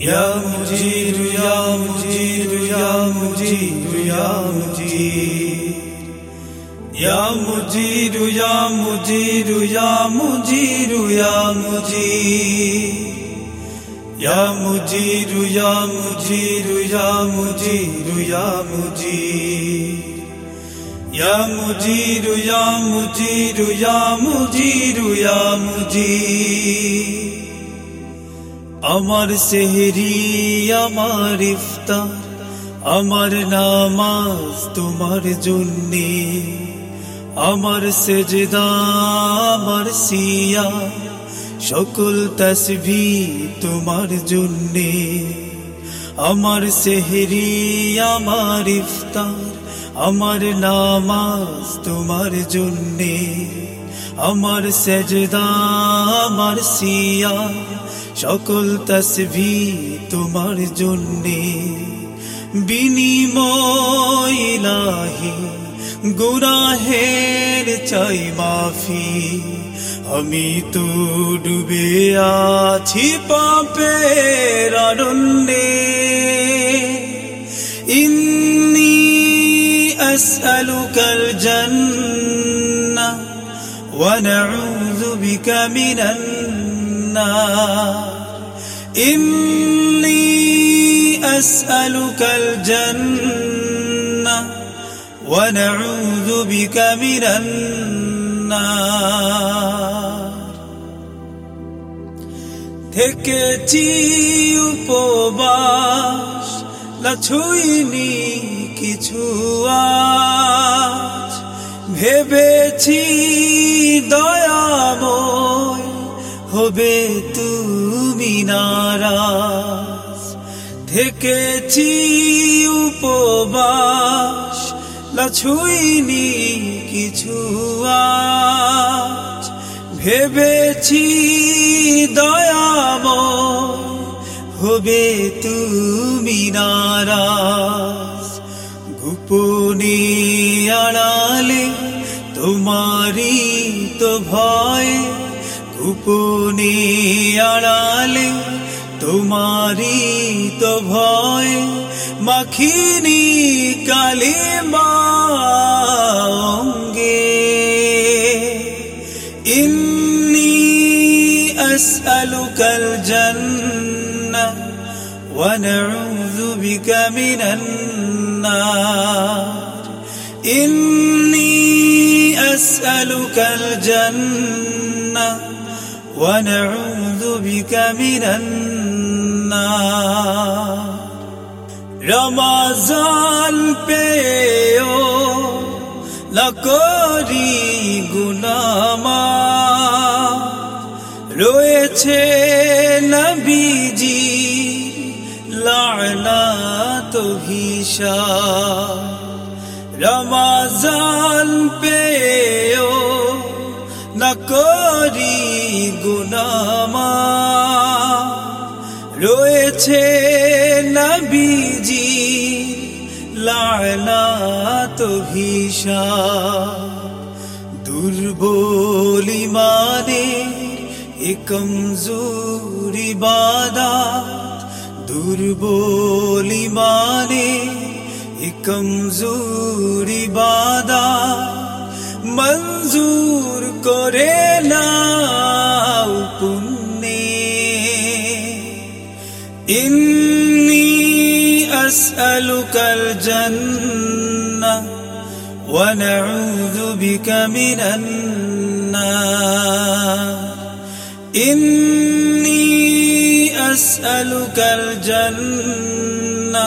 يا مجير يا مجير يا مجير يا مجير يا مجير يا مجير يا مجير يا مجير يا مجير يا مجير يا مجير يا مجير يا مجير يا مجير يا مجير يا مجير আমার সেহরি, আমার ইফতার, আমার নামাজ তোমার জন্যে। আমার সেজদা, আমার সিয়া সকল তসভি তোমার জন্যে। আমার সেহরি, আমার ইফতার, আমার নামাজ তোমার জন্যে। আমার সেজদা, আমার সিয়া সকল তসভি তোমার জন্যে বিনিময় ইলাহি, গুনাহের চাই মাফি। আমি তো ডুবে আছি পাপের অরণ্যে ইন্নি আসআলুকাল জন্না ওয়া নাউযু বিকা মিনান النار إني أسألك الجنة ونعوذ بك من النار থেকেছি উপবাস না ছুইনি কিছু আজ ভেবেছি দয়াময় হবে তুমি নারাজ। থেকেছি উপবাস লাছুইনি কিছু আজ। ভেবেছি দয়াময় হবে তুমি নারাজ। গোপনে আড়ালে তোমারি তো ভয় গোপনে আড়ালে তোমারি তো ভয় মাখিনি কালে মাঙ্গে ইন্নি আসআলুকাল জান্নাহ ونعوذ بك من النار إني أسألك الجنة ونعوذ بك من النار رمضان পেও লকরি গুনামা রয়েছে নবীজি লানাত হিসা রমাজান পেও গুনামা রয়েছে নবীজি লানাত ভিসা দুর্বলি মানে এ কমজোরি বাদা দুর্বলি মানে এ কমজোরি বাদা মঞ্জুর করে না। আসআলুকাল জান্নাহ ونعوذ بك من النار إني أسألك الجنة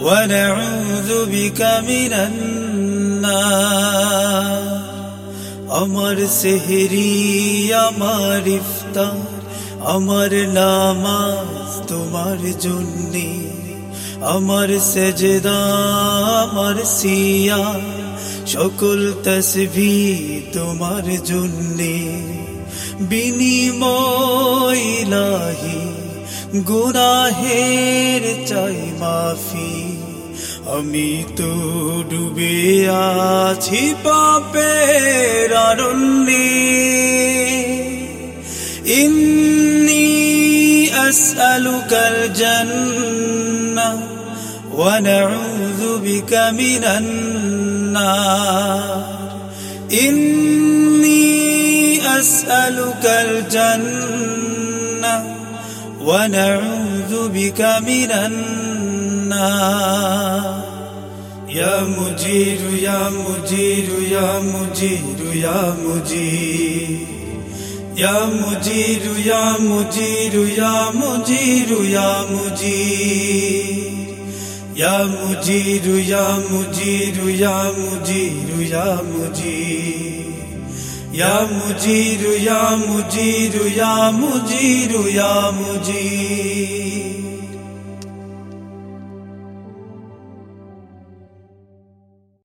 ونعوذ بك من النار আমার সেহরি আমার ইফতার আমার নামাজ তোমার জন্যে আমার সেজদা আমার সিয়া সকল তসবি তোমার জন্যে বিনিময়লাহি গুনাহের চাই মাফি আমি তো ডুবে আছি পাপের আরণ্যে ইন্নি আসআলুকাল জান্নাহ ونعوذ بك من النار. إني أسألك الجنة ونعوذ بك من النار. يا مجير يا مجير يا مجير يا مجير. يا مجير يا مجير يا مجير يا مجير. يا مجير يا مجير يا مجير يا مجير يا مجير يا مجير يا مجير يا مجير